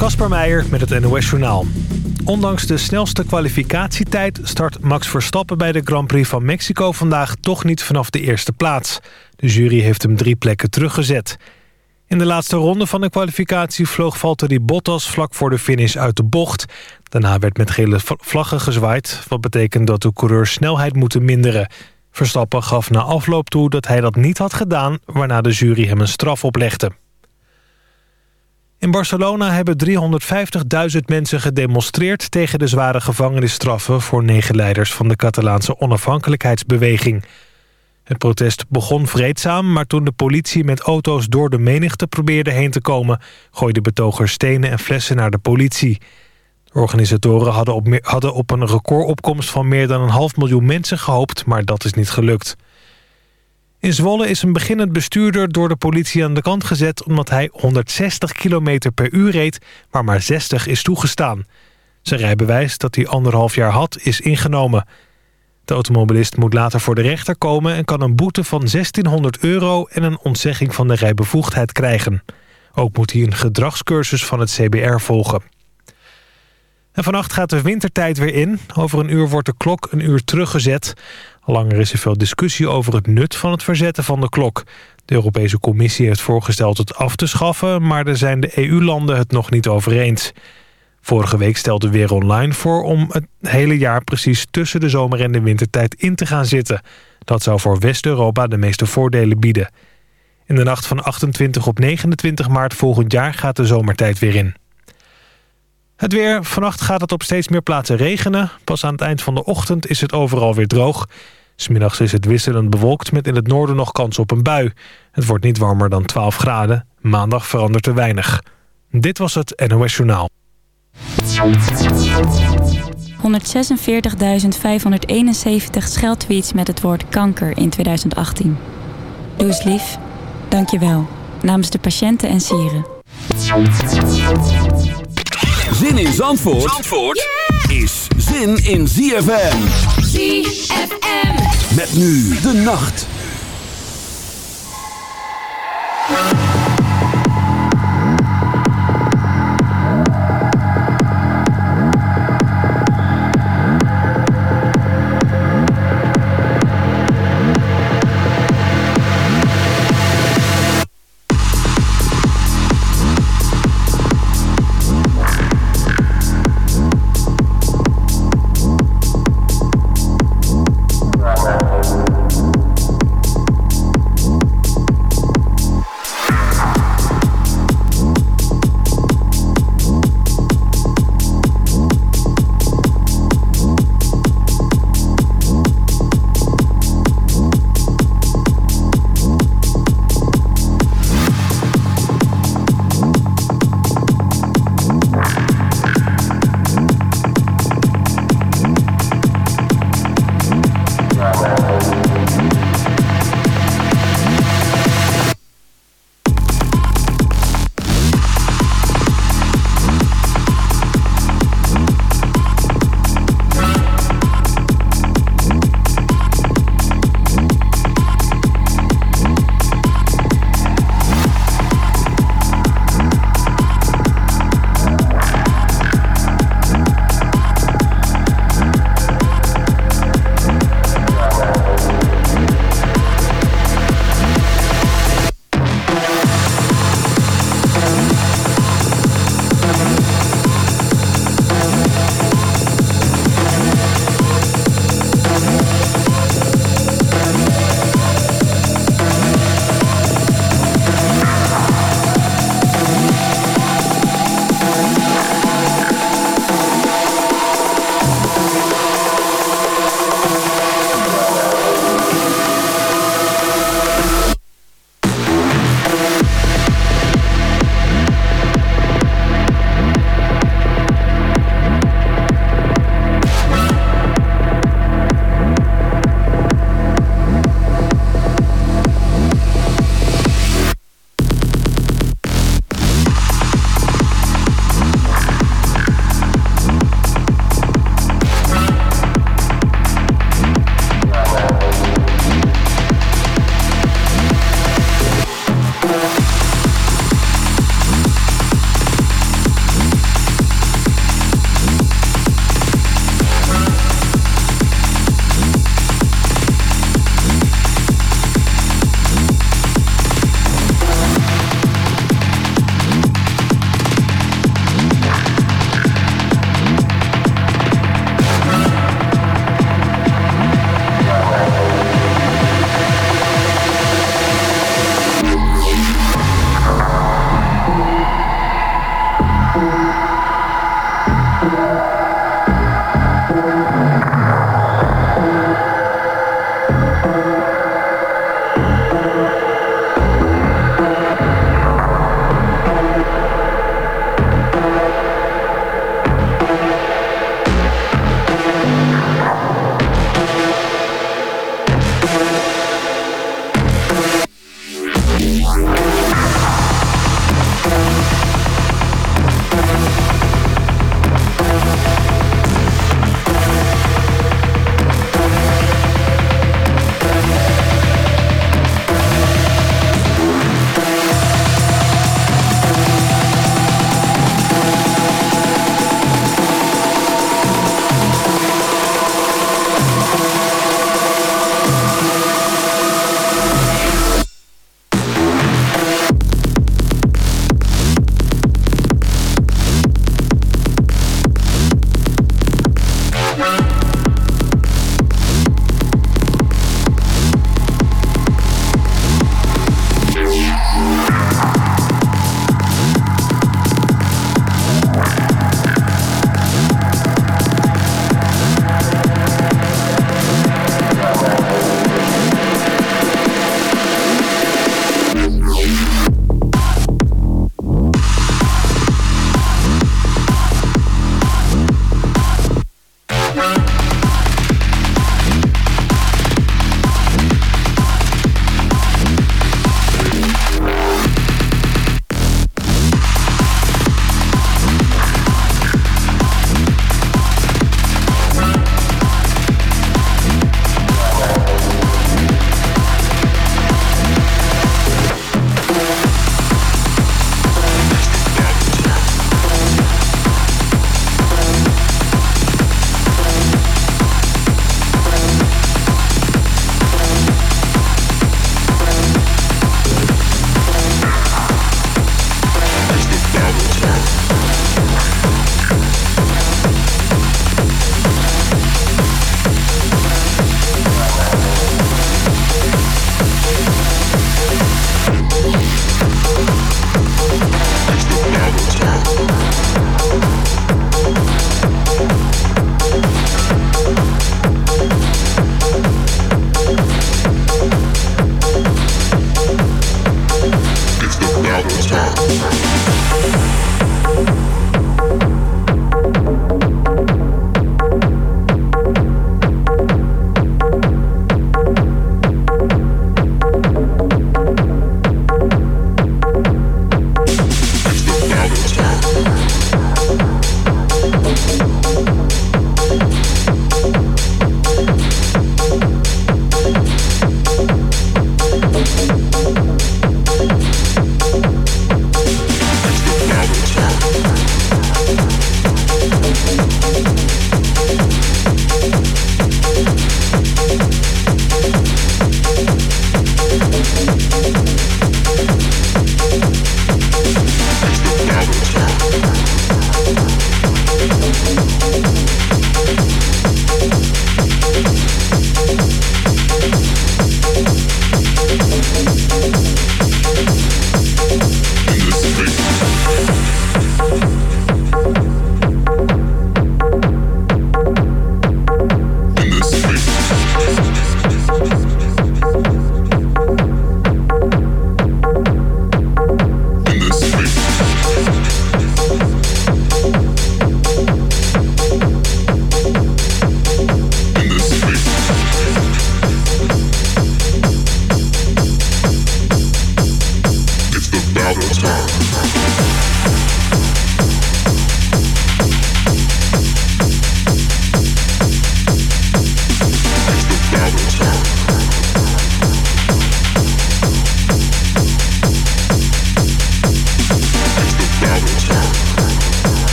Kasper Meijer met het NOS-journaal. Ondanks de snelste kwalificatietijd start Max Verstappen bij de Grand Prix van Mexico vandaag toch niet vanaf de eerste plaats. De jury heeft hem drie plekken teruggezet. In de laatste ronde van de kwalificatie vloog Valtteri Bottas vlak voor de finish uit de bocht. Daarna werd met gele vlaggen gezwaaid, wat betekent dat de coureurs snelheid moeten minderen. Verstappen gaf na afloop toe dat hij dat niet had gedaan, waarna de jury hem een straf oplegde. In Barcelona hebben 350.000 mensen gedemonstreerd... tegen de zware gevangenisstraffen voor negen leiders... van de Catalaanse onafhankelijkheidsbeweging. Het protest begon vreedzaam, maar toen de politie met auto's... door de menigte probeerde heen te komen... gooiden betogers stenen en flessen naar de politie. De organisatoren hadden op, hadden op een recordopkomst van meer dan een half miljoen mensen gehoopt... maar dat is niet gelukt. In Zwolle is een beginnend bestuurder door de politie aan de kant gezet... omdat hij 160 km per uur reed, waar maar 60 is toegestaan. Zijn rijbewijs, dat hij anderhalf jaar had, is ingenomen. De automobilist moet later voor de rechter komen... en kan een boete van 1600 euro en een ontzegging van de rijbevoegdheid krijgen. Ook moet hij een gedragscursus van het CBR volgen. En vannacht gaat de wintertijd weer in. Over een uur wordt de klok een uur teruggezet. Langer is er veel discussie over het nut van het verzetten van de klok. De Europese Commissie heeft voorgesteld het af te schaffen... maar daar zijn de EU-landen het nog niet over eens. Vorige week stelde Weer Online voor om het hele jaar... precies tussen de zomer- en de wintertijd in te gaan zitten. Dat zou voor West-Europa de meeste voordelen bieden. In de nacht van 28 op 29 maart volgend jaar gaat de zomertijd weer in. Het weer. Vannacht gaat het op steeds meer plaatsen regenen. Pas aan het eind van de ochtend is het overal weer droog. Smiddags is het wisselend bewolkt met in het noorden nog kans op een bui. Het wordt niet warmer dan 12 graden. Maandag verandert er weinig. Dit was het NOS Journaal. 146.571 scheldtweets met het woord kanker in 2018. Doe eens lief. Dank je wel. Namens de patiënten en sieren. Zin in Zandvoort, Zandvoort is zin in ZFM. ZFM. Met nu de nacht.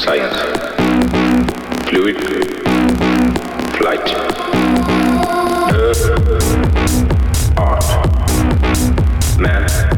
Science, fluid, flight, earth, art, man.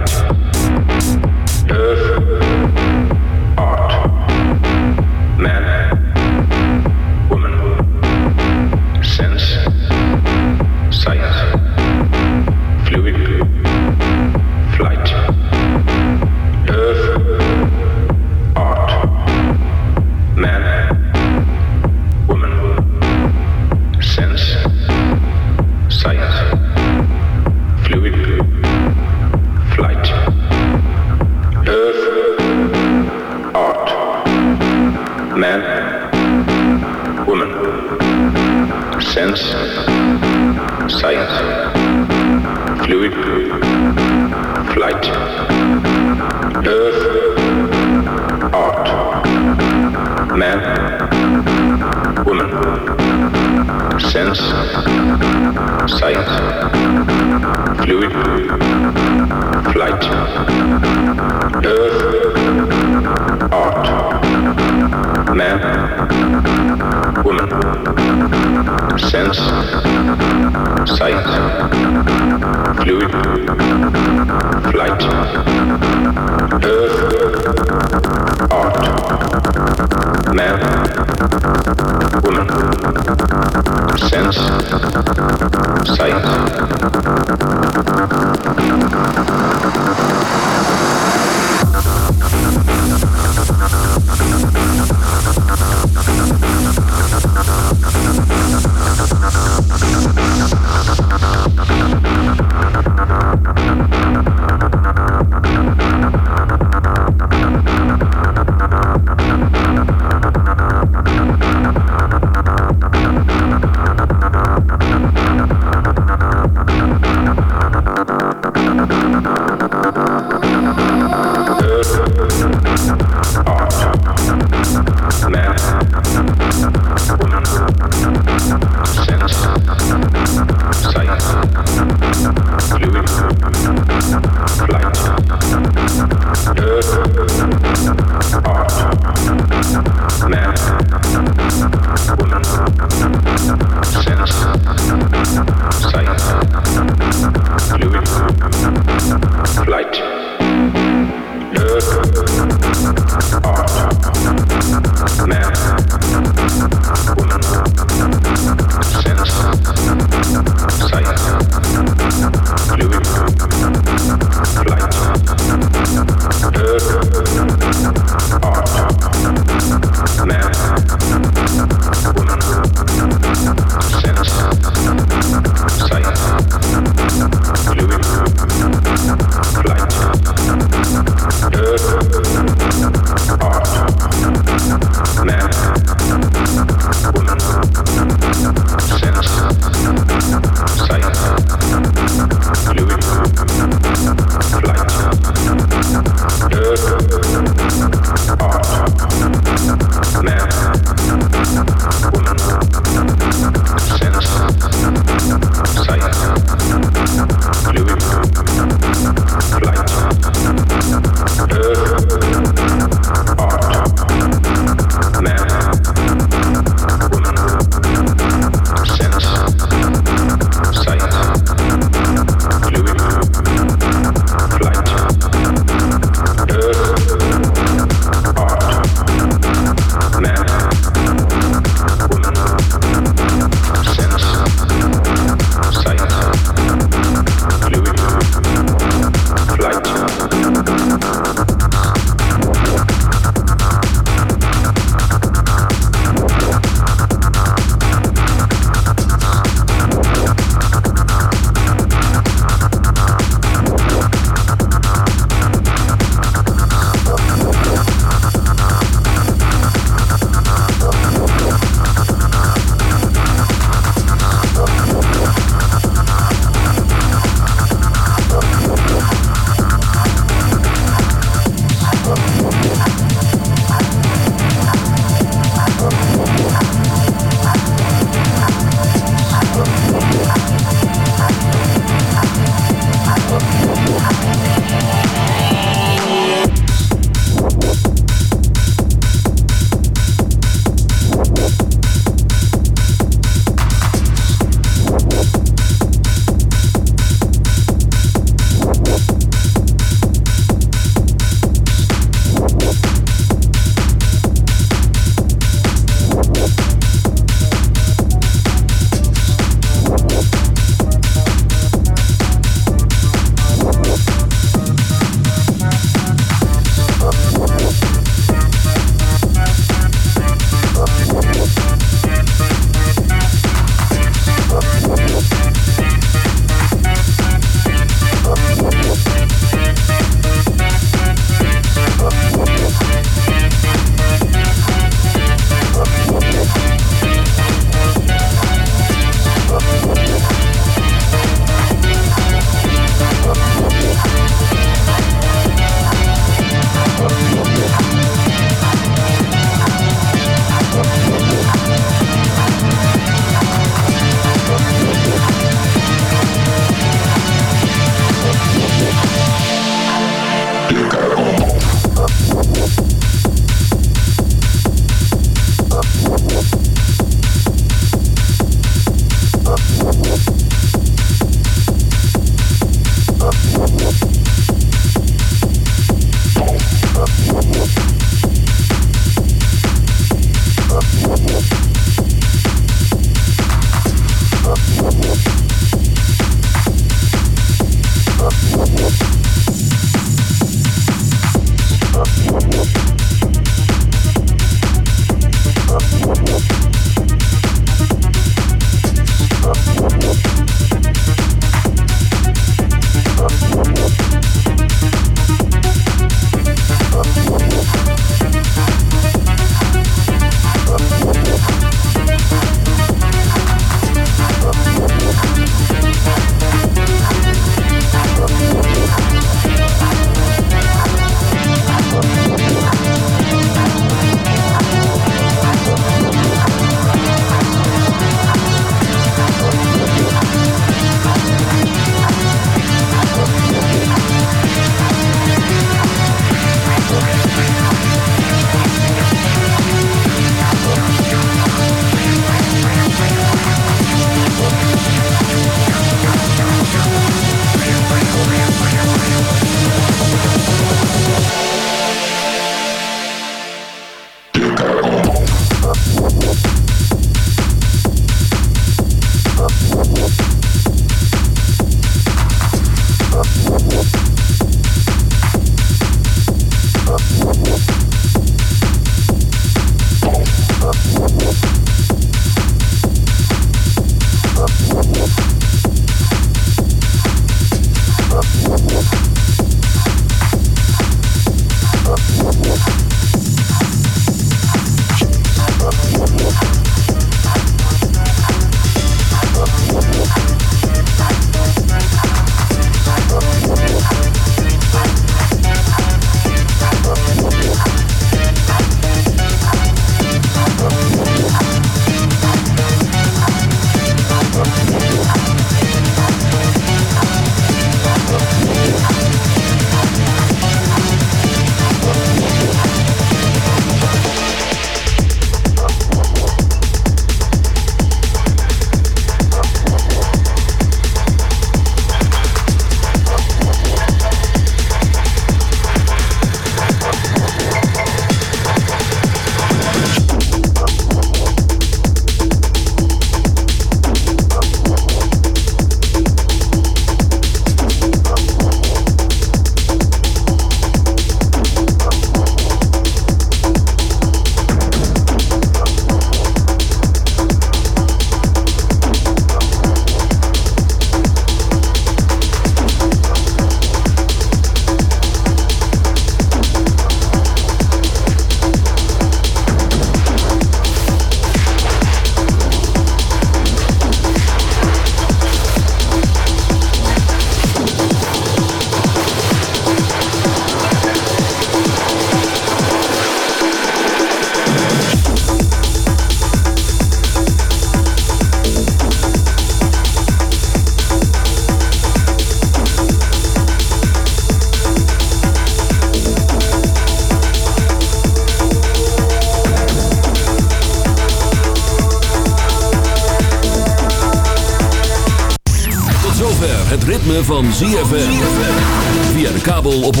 ZFM. Via de kabel op 104.5.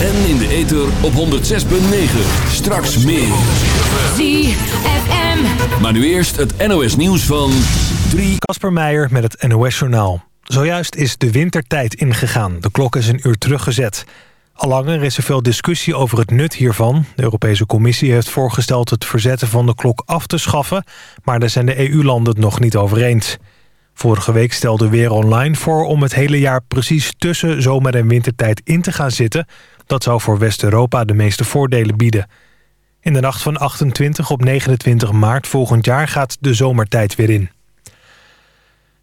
En in de ether op 106.9. Straks meer. ZFM. Maar nu eerst het NOS nieuws van 3... Kasper Meijer met het NOS Journaal. Zojuist is de wintertijd ingegaan. De klok is een uur teruggezet. Al langer is er veel discussie over het nut hiervan. De Europese Commissie heeft voorgesteld het verzetten van de klok af te schaffen... maar daar zijn de EU-landen het nog niet over eens. Vorige week stelde Weer Online voor om het hele jaar precies tussen zomer- en wintertijd in te gaan zitten. Dat zou voor West-Europa de meeste voordelen bieden. In de nacht van 28 op 29 maart volgend jaar gaat de zomertijd weer in.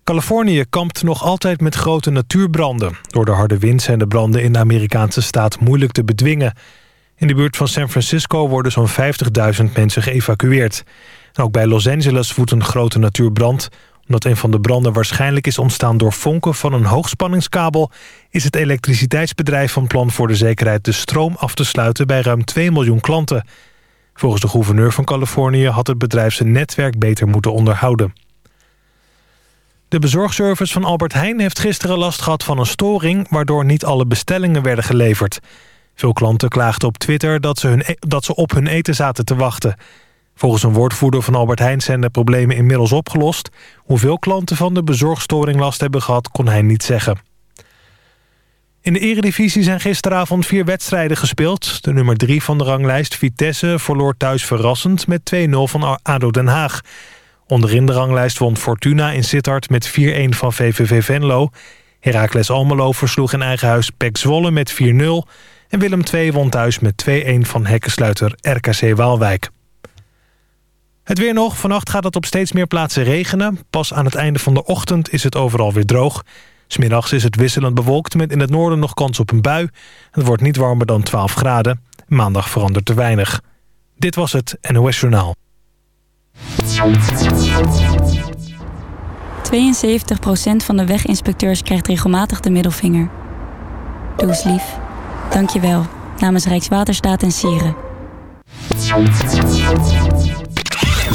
Californië kampt nog altijd met grote natuurbranden. Door de harde wind zijn de branden in de Amerikaanse staat moeilijk te bedwingen. In de buurt van San Francisco worden zo'n 50.000 mensen geëvacueerd. ook bij Los Angeles woedt een grote natuurbrand. Omdat een van de branden waarschijnlijk is ontstaan door vonken van een hoogspanningskabel... is het elektriciteitsbedrijf van plan voor de zekerheid de stroom af te sluiten bij ruim 2 miljoen klanten. Volgens de gouverneur van Californië had het bedrijf zijn netwerk beter moeten onderhouden. De bezorgservice van Albert Heijn heeft gisteren last gehad van een storing... waardoor niet alle bestellingen werden geleverd. Veel klanten klaagden op Twitter dat ze, hun, e- dat ze op hun eten zaten te wachten. Volgens een woordvoerder van Albert Heijn zijn de problemen inmiddels opgelost. Hoeveel klanten van de bezorgstoring last hebben gehad, kon hij niet zeggen. In de eredivisie zijn gisteravond vier wedstrijden gespeeld. De nummer drie van de ranglijst, Vitesse, verloor thuis verrassend... met 2-0 van ADO Den Haag... Onderin de ranglijst won Fortuna in Sittard met 4-1 van VVV Venlo. Heracles Almelo versloeg in eigen huis Pek Zwolle met 4-0. En Willem II won thuis met 2-1 van hekkensluiter RKC Waalwijk. Het weer nog. Vannacht gaat het op steeds meer plaatsen regenen. Pas aan het einde van de ochtend is het overal weer droog. Smiddags is het wisselend bewolkt met in het noorden nog kans op een bui. Het wordt niet warmer dan 12 graden. Maandag verandert er weinig. Dit was het NOS Journaal. 72% van de weginspecteurs krijgt regelmatig de middelvinger. Doe eens lief. Dank je wel. Namens Rijkswaterstaat en Sieren.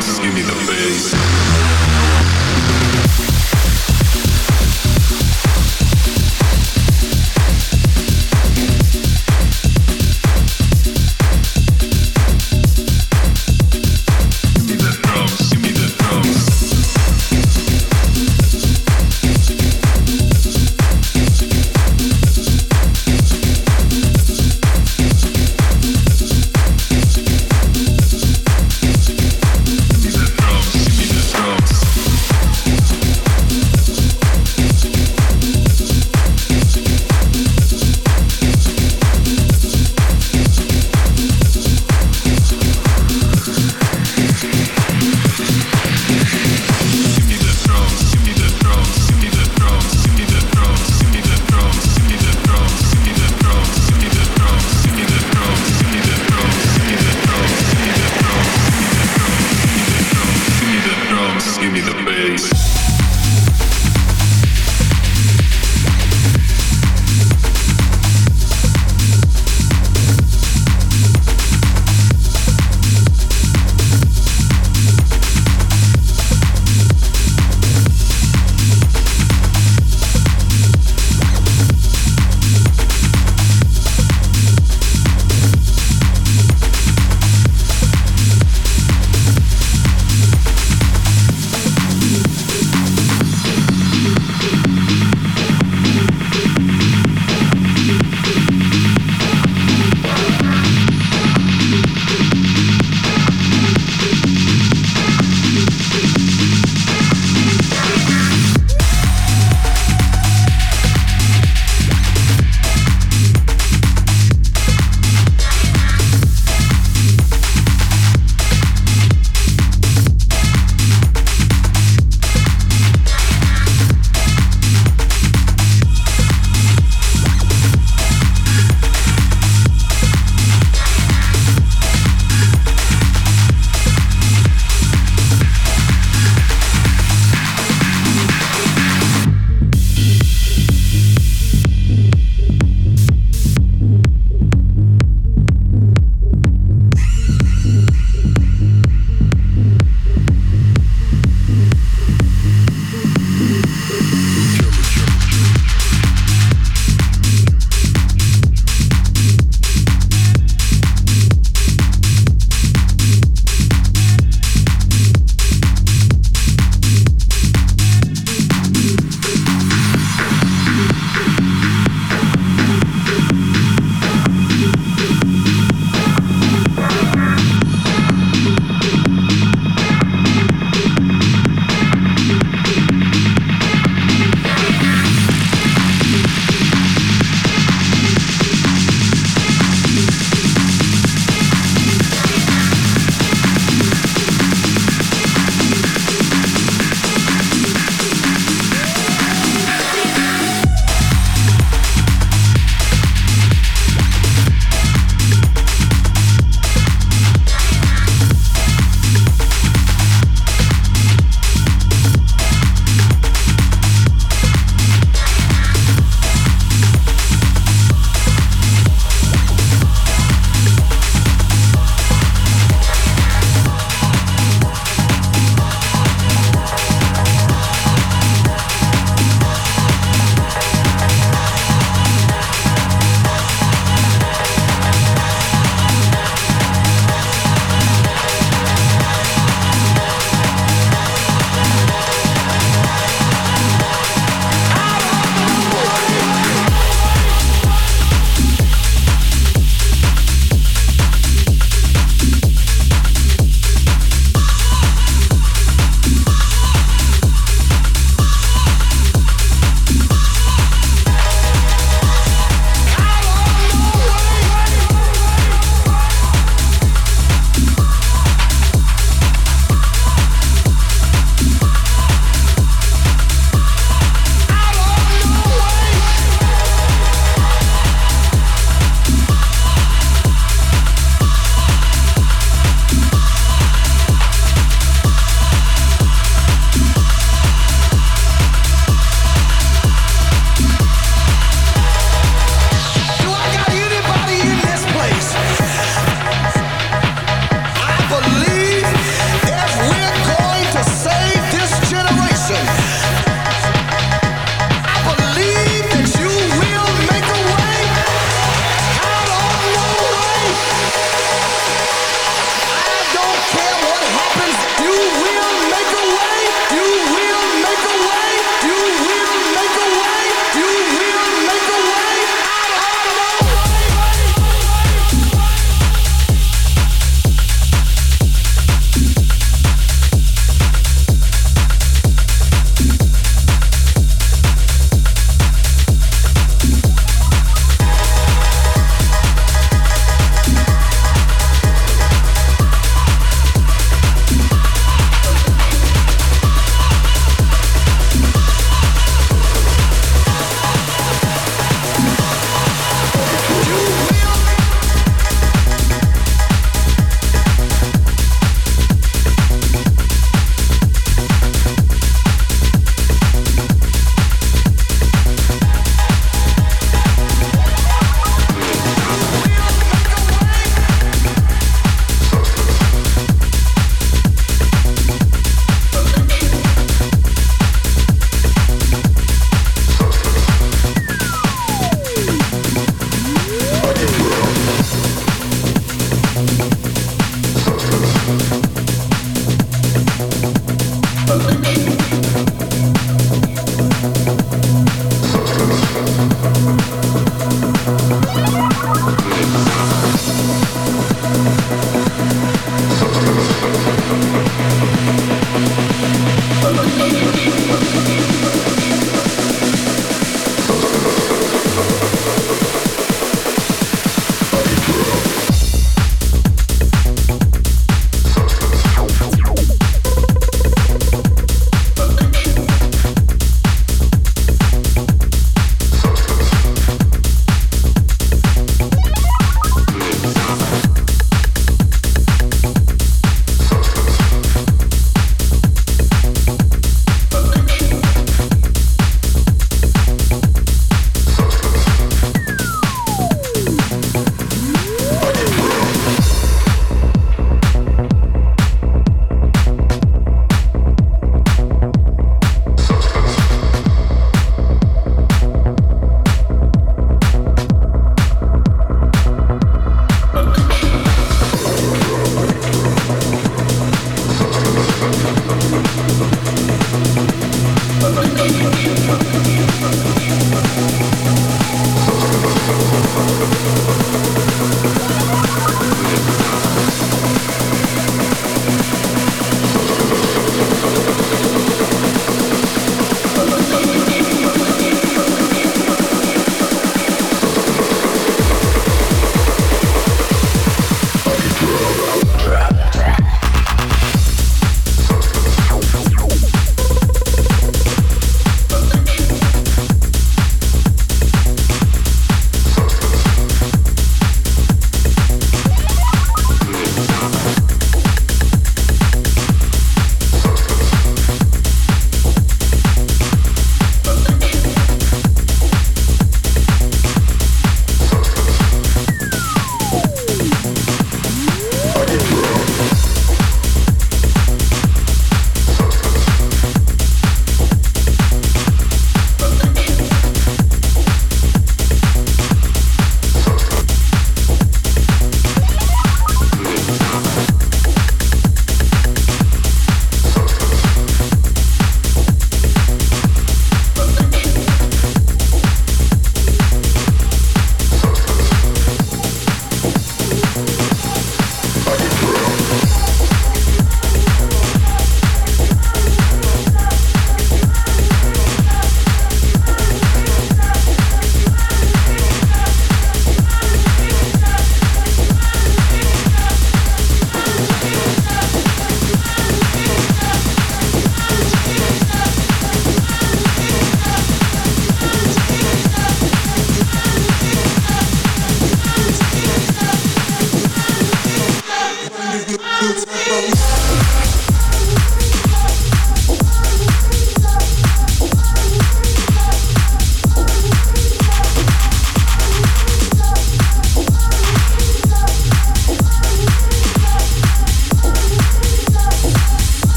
give me the bass.